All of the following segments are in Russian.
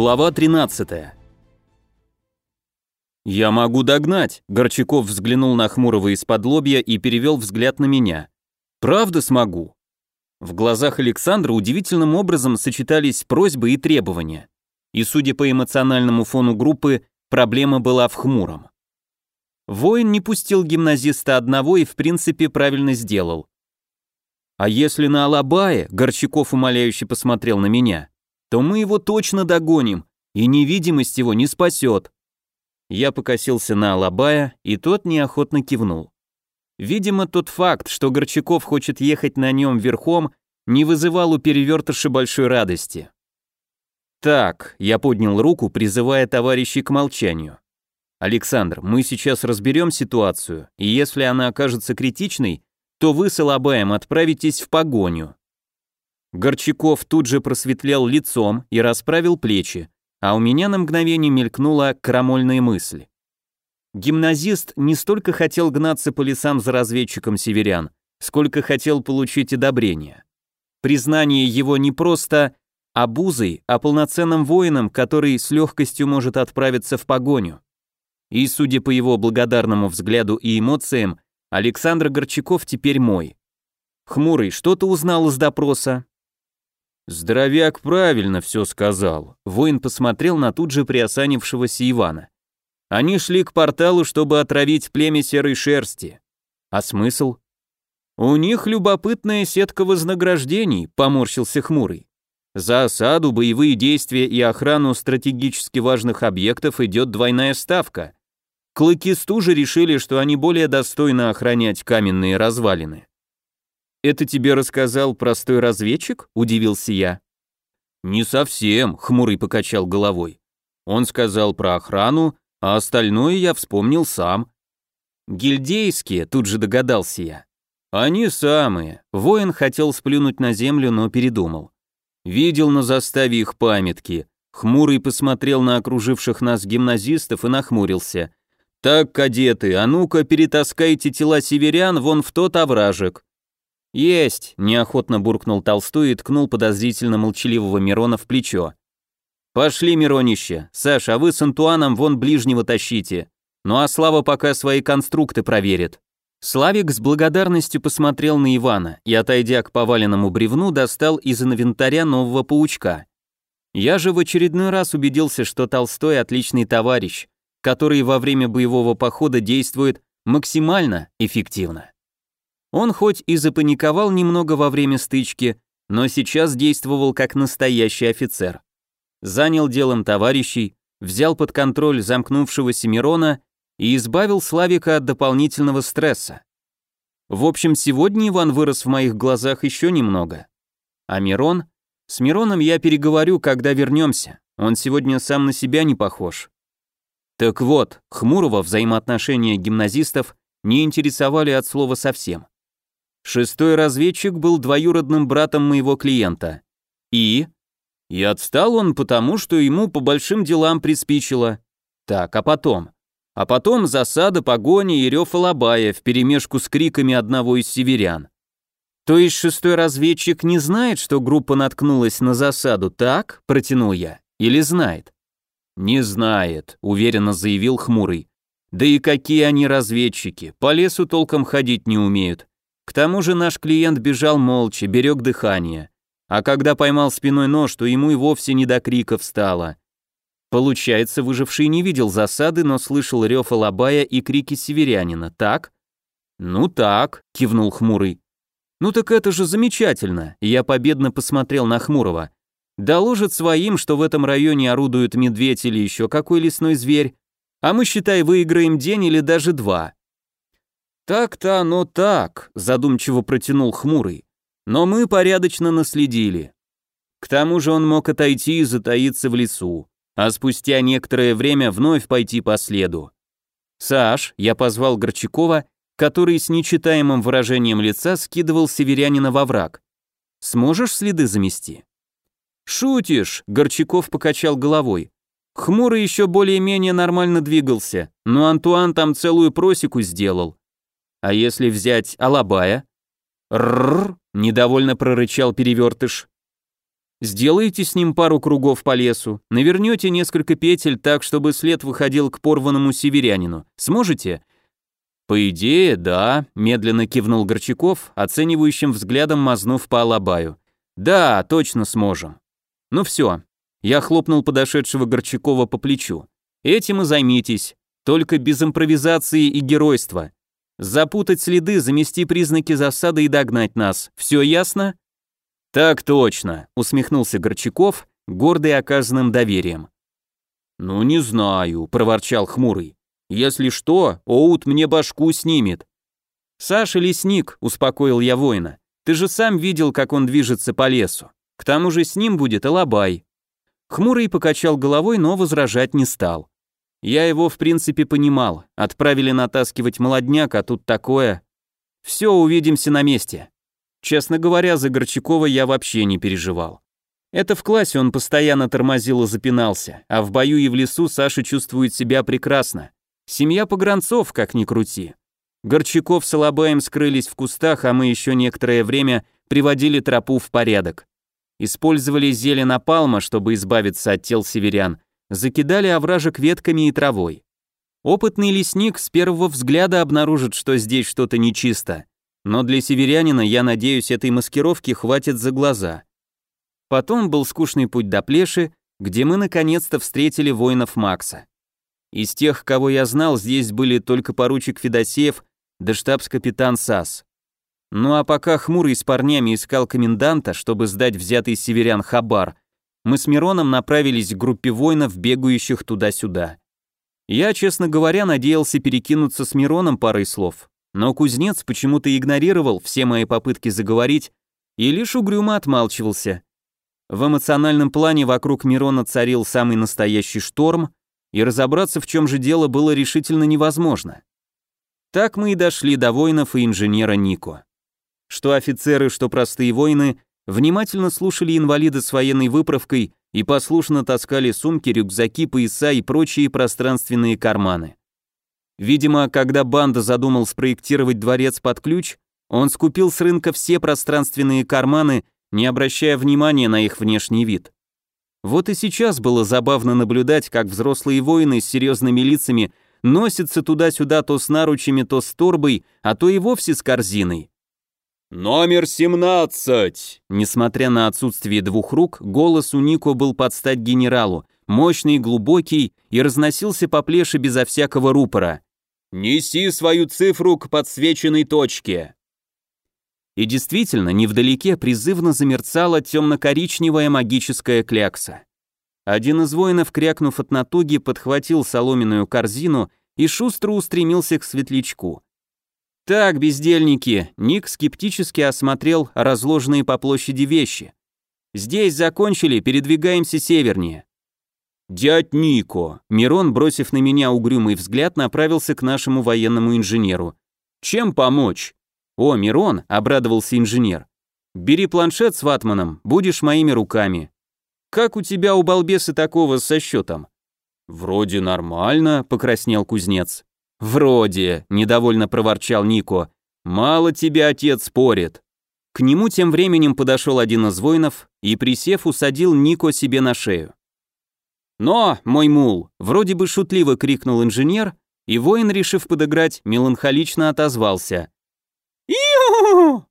Глава 13. «Я могу догнать», — Горчаков взглянул на Хмурого из-под лобья и перевел взгляд на меня. «Правда смогу?» В глазах Александра удивительным образом сочетались просьбы и требования. И, судя по эмоциональному фону группы, проблема была в Хмуром. Воин не пустил гимназиста одного и, в принципе, правильно сделал. «А если на Алабае?» — Горчаков умоляюще посмотрел на меня то мы его точно догоним, и невидимость его не спасет. Я покосился на Алабая, и тот неохотно кивнул. Видимо, тот факт, что Горчаков хочет ехать на нем верхом, не вызывал у перевертыша большой радости. «Так», — я поднял руку, призывая товарищей к молчанию. «Александр, мы сейчас разберем ситуацию, и если она окажется критичной, то вы с Алабаем отправитесь в погоню. Горчаков тут же просветлел лицом и расправил плечи, а у меня на мгновение мелькнула крамольная мысль. Гимназист не столько хотел гнаться по лесам за разведчиком северян, сколько хотел получить одобрение. Признание его не просто обузой, а полноценным воином, который с легкостью может отправиться в погоню. И, судя по его благодарному взгляду и эмоциям, Александр Горчаков теперь мой. Хмурый, что ты узнал из допроса? Здоровяк правильно все сказал. Воин посмотрел на тут же приосанившегося Ивана. Они шли к порталу, чтобы отравить племя серой шерсти. А смысл? У них любопытная сетка вознаграждений, поморщился хмурый. За осаду, боевые действия и охрану стратегически важных объектов идет двойная ставка. Клыки стужи решили, что они более достойны охранять каменные развалины. «Это тебе рассказал простой разведчик?» – удивился я. «Не совсем», – хмурый покачал головой. Он сказал про охрану, а остальное я вспомнил сам. «Гильдейские», – тут же догадался я. «Они самые». Воин хотел сплюнуть на землю, но передумал. Видел на заставе их памятки. Хмурый посмотрел на окруживших нас гимназистов и нахмурился. «Так, кадеты, а ну-ка перетаскайте тела северян вон в тот овражек. «Есть!» – неохотно буркнул Толстой и ткнул подозрительно молчаливого Мирона в плечо. «Пошли, Миронище! Саша, а вы с Антуаном вон ближнего тащите. Ну а Слава пока свои конструкты проверит». Славик с благодарностью посмотрел на Ивана и, отойдя к поваленному бревну, достал из инвентаря нового паучка. Я же в очередной раз убедился, что Толстой отличный товарищ, который во время боевого похода действует максимально эффективно. Он хоть и запаниковал немного во время стычки, но сейчас действовал как настоящий офицер. Занял делом товарищей, взял под контроль замкнувшегося Мирона и избавил Славика от дополнительного стресса. В общем, сегодня Иван вырос в моих глазах еще немного. А Мирон? С Мироном я переговорю, когда вернемся. Он сегодня сам на себя не похож. Так вот, хмурого взаимоотношения гимназистов не интересовали от слова совсем. Шестой разведчик был двоюродным братом моего клиента. И? И отстал он потому, что ему по большим делам приспичило. Так, а потом? А потом засада, погоня и рев Алабая вперемешку с криками одного из северян. То есть шестой разведчик не знает, что группа наткнулась на засаду, так? Протянул я. Или знает? Не знает, уверенно заявил Хмурый. Да и какие они разведчики, по лесу толком ходить не умеют. К тому же наш клиент бежал молча, берег дыхание. А когда поймал спиной нож, то ему и вовсе не до криков стало. Получается, выживший не видел засады, но слышал рев Алабая и крики северянина, так? Ну так, кивнул Хмурый. Ну так это же замечательно, я победно посмотрел на Хмурого. Доложит своим, что в этом районе орудует медведь или еще какой лесной зверь, а мы, считай, выиграем день или даже два. «Так-то оно так», — задумчиво протянул хмурый. «Но мы порядочно наследили. К тому же он мог отойти и затаиться в лесу, а спустя некоторое время вновь пойти по следу. «Саш», — я позвал Горчакова, который с нечитаемым выражением лица скидывал северянина во враг. «Сможешь следы замести?» «Шутишь», — Горчаков покачал головой. Хмурый еще более-менее нормально двигался, но Антуан там целую просеку сделал. А если взять Алабая? Рррр, недовольно прорычал перевертыш. Сделайте с ним пару кругов по лесу, навернете несколько петель так, чтобы след выходил к порванному северянину. Сможете? По идее, да, медленно кивнул Горчаков, оценивающим взглядом мазнув по алабаю. Да, точно сможем. Ну все. Я хлопнул подошедшего Горчакова по плечу. Этим и займитесь, только без импровизации и геройства. Запутать следы, замести признаки засады и догнать нас. Все ясно? Так точно, усмехнулся Горчаков, гордый оказанным доверием. Ну не знаю, проворчал хмурый. Если что, Оут мне башку снимет. Саша лесник, успокоил я воина. Ты же сам видел, как он движется по лесу. К тому же с ним будет Алабай. Хмурый покачал головой, но возражать не стал. Я его, в принципе, понимал. Отправили натаскивать молодняк, а тут такое. Все, увидимся на месте. Честно говоря, за Горчакова я вообще не переживал. Это в классе он постоянно тормозил и запинался, а в бою и в лесу Саша чувствует себя прекрасно. Семья погранцов, как ни крути. Горчаков с Алабаем скрылись в кустах, а мы еще некоторое время приводили тропу в порядок. Использовали зелье напалма, чтобы избавиться от тел северян, закидали овражек ветками и травой. Опытный лесник с первого взгляда обнаружит, что здесь что-то нечисто, но для северянина, я надеюсь, этой маскировки хватит за глаза. Потом был скучный путь до Плеши, где мы наконец-то встретили воинов Макса. Из тех, кого я знал, здесь были только поручик Федосеев да штабс-капитан САС. Ну а пока Хмурый с парнями искал коменданта, чтобы сдать взятый северян хабар, мы с Мироном направились к группе воинов, бегающих туда-сюда. Я, честно говоря, надеялся перекинуться с Мироном парой слов, но кузнец почему-то игнорировал все мои попытки заговорить и лишь угрюмо отмалчивался. В эмоциональном плане вокруг Мирона царил самый настоящий шторм, и разобраться, в чем же дело, было решительно невозможно. Так мы и дошли до воинов и инженера Нико. Что офицеры, что простые воины внимательно слушали инвалида с военной выправкой и послушно таскали сумки, рюкзаки, пояса и прочие пространственные карманы. Видимо, когда банда задумал спроектировать дворец под ключ, он скупил с рынка все пространственные карманы, не обращая внимания на их внешний вид. Вот и сейчас было забавно наблюдать, как взрослые воины с серьезными лицами носятся туда-сюда то с наручами, то с торбой, а то и вовсе с корзиной. «Номер семнадцать!» Несмотря на отсутствие двух рук, голос у Нико был под стать генералу, мощный, глубокий и разносился по плеше безо всякого рупора. «Неси свою цифру к подсвеченной точке!» И действительно, невдалеке призывно замерцала темно-коричневая магическая клякса. Один из воинов, крякнув от натуги, подхватил соломенную корзину и шустро устремился к светлячку. «Так, бездельники», — Ник скептически осмотрел разложенные по площади вещи. «Здесь закончили, передвигаемся севернее». «Дядь Нико», — Мирон, бросив на меня угрюмый взгляд, направился к нашему военному инженеру. «Чем помочь?» «О, Мирон», — обрадовался инженер. «Бери планшет с ватманом, будешь моими руками». «Как у тебя у балбеса такого со счетом?» «Вроде нормально», — покраснел кузнец. «Вроде», — недовольно проворчал Нико. «Мало тебя отец спорит». К нему тем временем подошел один из воинов и, присев, усадил Нико себе на шею. «Но, мой мул!» — вроде бы шутливо крикнул инженер, и воин, решив подыграть, меланхолично отозвался. «Ио!»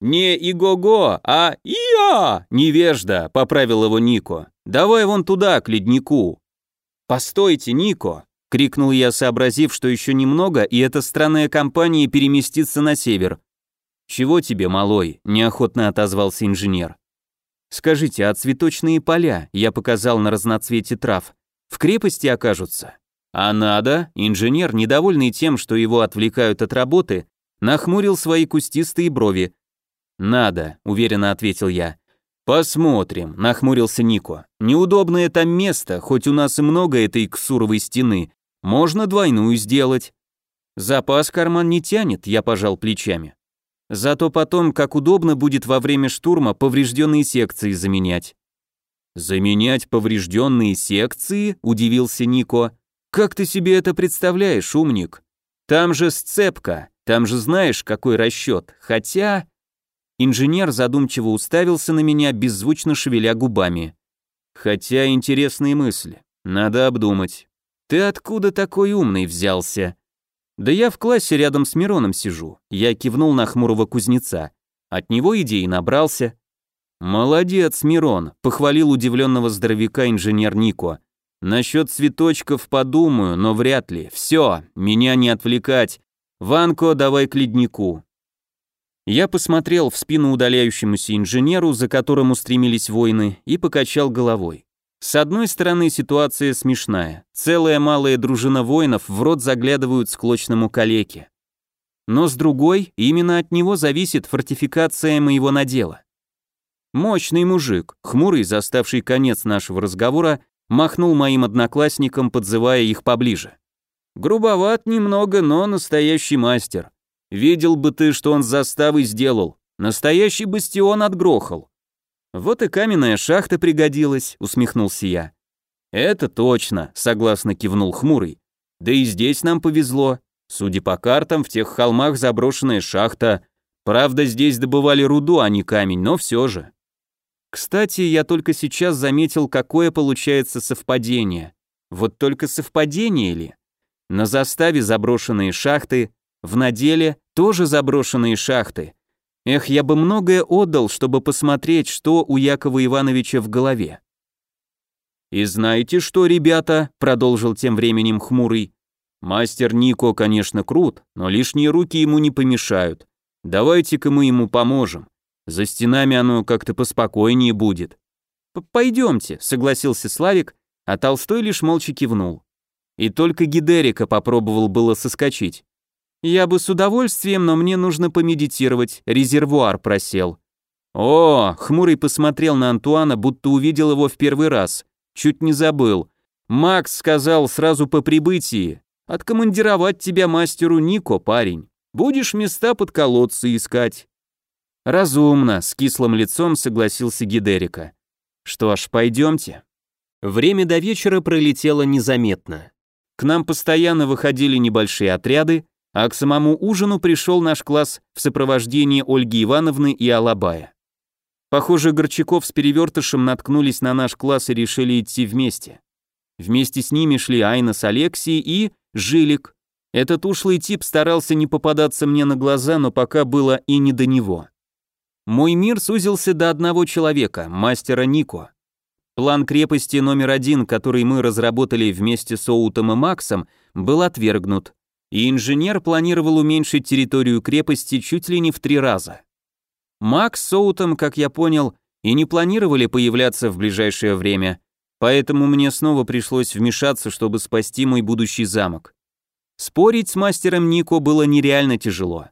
«Не иго-го, а иа!» «Невежда!» — поправил его Нико. «Давай вон туда, к леднику!» «Постойте, Нико!» Крикнул я, сообразив, что еще немного, и эта странная компания переместится на север. «Чего тебе, малой?» – неохотно отозвался инженер. «Скажите, а цветочные поля, я показал на разноцвете трав, в крепости окажутся?» «А надо?» – инженер, недовольный тем, что его отвлекают от работы, нахмурил свои кустистые брови. «Надо», – уверенно ответил я. «Посмотрим», – нахмурился Нико. «Неудобное там место, хоть у нас и много этой ксуровой стены, можно двойную сделать. Запас карман не тянет, я пожал плечами. Зато потом, как удобно будет во время штурма поврежденные секции заменять. Заменять поврежденные секции? Удивился Нико. Как ты себе это представляешь, умник? Там же сцепка, там же знаешь, какой расчет. Хотя... Инженер задумчиво уставился на меня, беззвучно шевеля губами. Хотя интересные мысли. Надо обдумать. Ты откуда такой умный взялся? Да я в классе рядом с Мироном сижу. Я кивнул на хмурого кузнеца. От него идеи набрался. Молодец, Мирон, похвалил удивленного здоровяка инженер Нико. Насчет цветочков подумаю, но вряд ли. Все, меня не отвлекать. Ванко, давай к леднику. Я посмотрел в спину удаляющемуся инженеру, за которым устремились воины, и покачал головой. С одной стороны, ситуация смешная. Целая малая дружина воинов в рот заглядывают склочному калеке. Но с другой, именно от него зависит фортификация моего надела. Мощный мужик, хмурый, заставший конец нашего разговора, махнул моим одноклассникам, подзывая их поближе. Грубоват немного, но настоящий мастер. Видел бы ты, что он с заставой сделал. Настоящий бастион отгрохал. Вот и каменная шахта пригодилась, усмехнулся я. Это точно, согласно кивнул хмурый. Да и здесь нам повезло. Судя по картам, в тех холмах заброшенная шахта. Правда, здесь добывали руду, а не камень, но все же. Кстати, я только сейчас заметил, какое получается совпадение. Вот только совпадение ли? На заставе заброшенные шахты, в наделе тоже заброшенные шахты. Эх, я бы многое отдал, чтобы посмотреть, что у Якова Ивановича в голове. «И знаете что, ребята?» — продолжил тем временем хмурый. «Мастер Нико, конечно, крут, но лишние руки ему не помешают. Давайте-ка мы ему поможем. За стенами оно как-то поспокойнее будет». «Пойдемте», — согласился Славик, а Толстой лишь молча кивнул. И только Гидерика попробовал было соскочить. Я бы с удовольствием, но мне нужно помедитировать, резервуар просел. О, хмурый посмотрел на Антуана, будто увидел его в первый раз. Чуть не забыл. Макс сказал сразу по прибытии. Откомандировать тебя мастеру Нико, парень. Будешь места под колодцы искать. Разумно, с кислым лицом согласился Гидерика. Что ж, пойдемте. Время до вечера пролетело незаметно. К нам постоянно выходили небольшие отряды, а к самому ужину пришел наш класс в сопровождении Ольги Ивановны и Алабая. Похоже, Горчаков с Перевертышем наткнулись на наш класс и решили идти вместе. Вместе с ними шли Айна с Алексией и Жилик. Этот ушлый тип старался не попадаться мне на глаза, но пока было и не до него. Мой мир сузился до одного человека, мастера Нико. План крепости номер один, который мы разработали вместе с Оутом и Максом, был отвергнут и инженер планировал уменьшить территорию крепости чуть ли не в три раза. Макс с Соутом, как я понял, и не планировали появляться в ближайшее время, поэтому мне снова пришлось вмешаться, чтобы спасти мой будущий замок. Спорить с мастером Нико было нереально тяжело.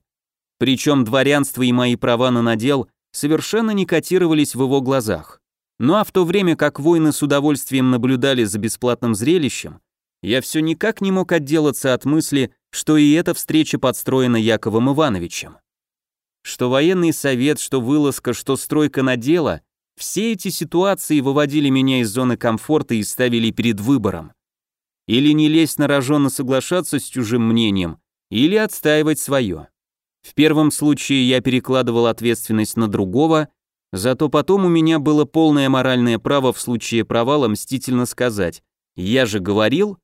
Причем дворянство и мои права на надел совершенно не котировались в его глазах. Ну а в то время как воины с удовольствием наблюдали за бесплатным зрелищем, я все никак не мог отделаться от мысли, что и эта встреча подстроена Яковом Ивановичем. Что военный совет, что вылазка, что стройка на дело, все эти ситуации выводили меня из зоны комфорта и ставили перед выбором. Или не лезть на рожон и соглашаться с чужим мнением, или отстаивать свое. В первом случае я перекладывал ответственность на другого, зато потом у меня было полное моральное право в случае провала мстительно сказать «Я же говорил,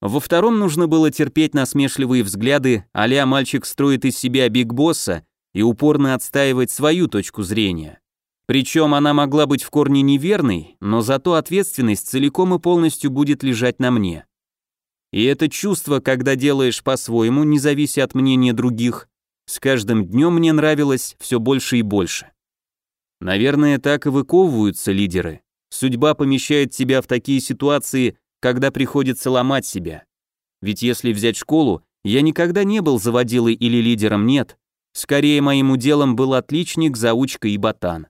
во втором нужно было терпеть насмешливые взгляды, а мальчик строит из себя биг-босса и упорно отстаивать свою точку зрения. Причем она могла быть в корне неверной, но зато ответственность целиком и полностью будет лежать на мне. И это чувство, когда делаешь по-своему, не завися от мнения других, с каждым днем мне нравилось все больше и больше. Наверное, так и выковываются лидеры. Судьба помещает тебя в такие ситуации, когда приходится ломать себя. Ведь если взять школу, я никогда не был заводилой или лидером, нет. Скорее моим уделом был отличник, заучка и ботан.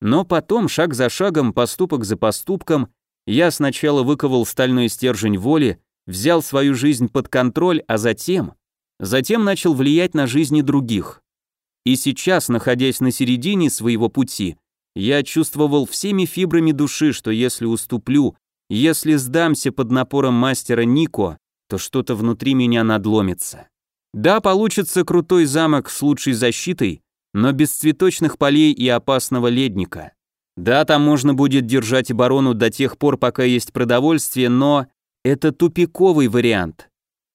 Но потом, шаг за шагом, поступок за поступком, я сначала выковал стальной стержень воли, взял свою жизнь под контроль, а затем... Затем начал влиять на жизни других. И сейчас, находясь на середине своего пути, я чувствовал всеми фибрами души, что если уступлю, если сдамся под напором мастера Нико, то что-то внутри меня надломится. Да, получится крутой замок с лучшей защитой, но без цветочных полей и опасного ледника. Да, там можно будет держать оборону до тех пор, пока есть продовольствие, но это тупиковый вариант.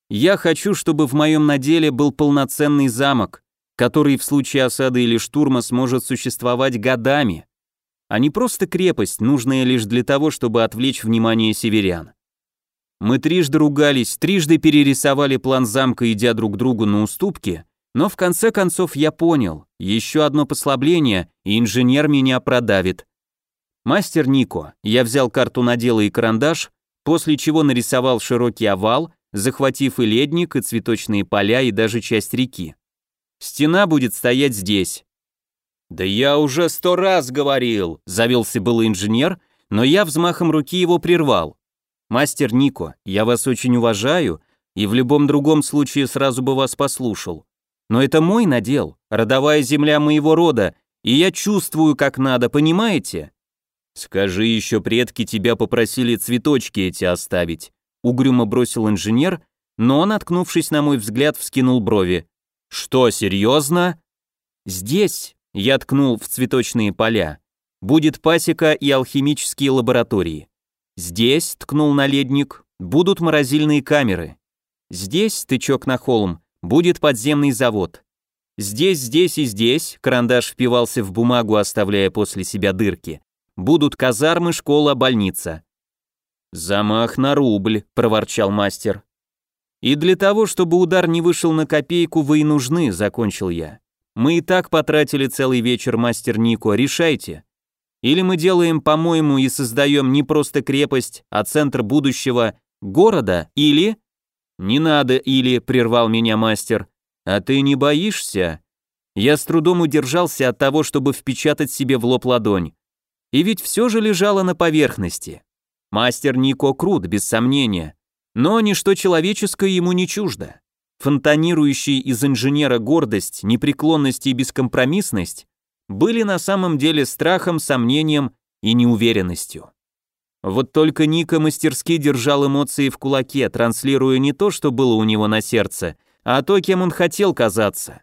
Я хочу, чтобы в моем наделе был полноценный замок, который в случае осады или штурма сможет существовать годами, а не просто крепость, нужная лишь для того, чтобы отвлечь внимание северян. Мы трижды ругались, трижды перерисовали план замка, идя друг другу на уступки, но в конце концов я понял, еще одно послабление, и инженер меня продавит. Мастер Нико, я взял карту надела и карандаш, после чего нарисовал широкий овал, захватив и ледник, и цветочные поля, и даже часть реки. Стена будет стоять здесь. «Да я уже сто раз говорил», — завелся был инженер, но я взмахом руки его прервал. «Мастер Нико, я вас очень уважаю и в любом другом случае сразу бы вас послушал. Но это мой надел, родовая земля моего рода, и я чувствую, как надо, понимаете?» «Скажи еще, предки тебя попросили цветочки эти оставить», — угрюмо бросил инженер, но, наткнувшись на мой взгляд, вскинул брови. «Что, серьезно?» «Здесь», — я ткнул в цветочные поля, — «будет пасека и алхимические лаборатории. Здесь, — ткнул на ледник, — будут морозильные камеры. Здесь, — тычок на холм, — будет подземный завод. Здесь, здесь и здесь, — карандаш впивался в бумагу, оставляя после себя дырки, — будут казармы, школа, больница». «Замах на рубль», — проворчал мастер. И для того, чтобы удар не вышел на копейку, вы и нужны, закончил я. Мы и так потратили целый вечер, мастер Нико, решайте. Или мы делаем, по-моему, и создаем не просто крепость, а центр будущего города, или... Не надо, или, прервал меня мастер. А ты не боишься? Я с трудом удержался от того, чтобы впечатать себе в лоб ладонь. И ведь все же лежало на поверхности. Мастер Нико крут, без сомнения. Но ничто человеческое ему не чуждо. Фонтанирующие из инженера гордость, непреклонность и бескомпромиссность были на самом деле страхом, сомнением и неуверенностью. Вот только Ника мастерски держал эмоции в кулаке, транслируя не то, что было у него на сердце, а то, кем он хотел казаться.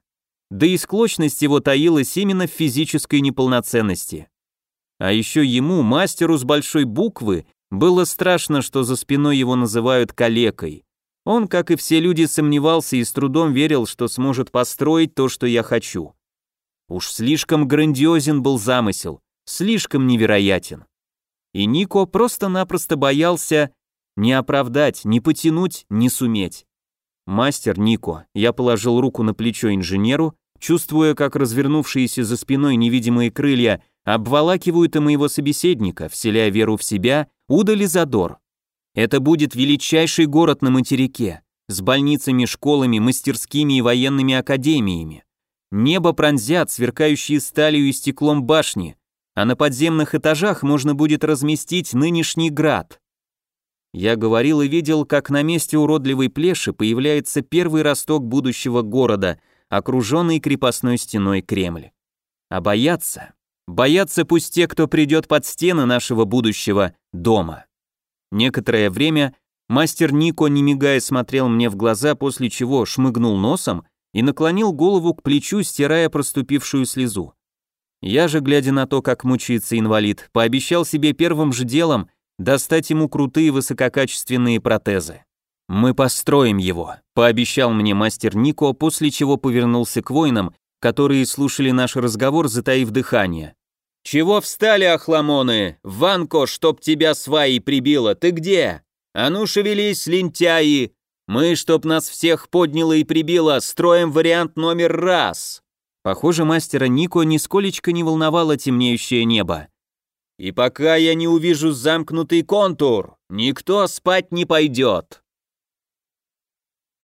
Да и склочность его таилась именно в физической неполноценности. А еще ему, мастеру с большой буквы, было страшно, что за спиной его называют калекой. Он, как и все люди, сомневался и с трудом верил, что сможет построить то, что я хочу. Уж слишком грандиозен был замысел, слишком невероятен. И Нико просто-напросто боялся не оправдать, не потянуть, не суметь. Мастер Нико, я положил руку на плечо инженеру, чувствуя, как развернувшиеся за спиной невидимые крылья обволакивают и моего собеседника, вселяя веру в себя удали задор. Это будет величайший город на материке, с больницами, школами, мастерскими и военными академиями. Небо пронзят сверкающие сталью и стеклом башни, а на подземных этажах можно будет разместить нынешний град. Я говорил и видел, как на месте уродливой плеши появляется первый росток будущего города, окруженный крепостной стеной Кремль. А бояться? Боятся пусть те, кто придет под стены нашего будущего дома. Некоторое время мастер Нико, не мигая, смотрел мне в глаза, после чего шмыгнул носом и наклонил голову к плечу, стирая проступившую слезу. Я же, глядя на то, как мучается инвалид, пообещал себе первым же делом достать ему крутые высококачественные протезы. «Мы построим его», — пообещал мне мастер Нико, после чего повернулся к воинам которые слушали наш разговор, затаив дыхание. «Чего встали, охламоны? Ванко, чтоб тебя сваи прибило, ты где? А ну шевелись, лентяи! Мы, чтоб нас всех подняло и прибило, строим вариант номер раз!» Похоже, мастера Нико нисколечко не волновало темнеющее небо. «И пока я не увижу замкнутый контур, никто спать не пойдет!»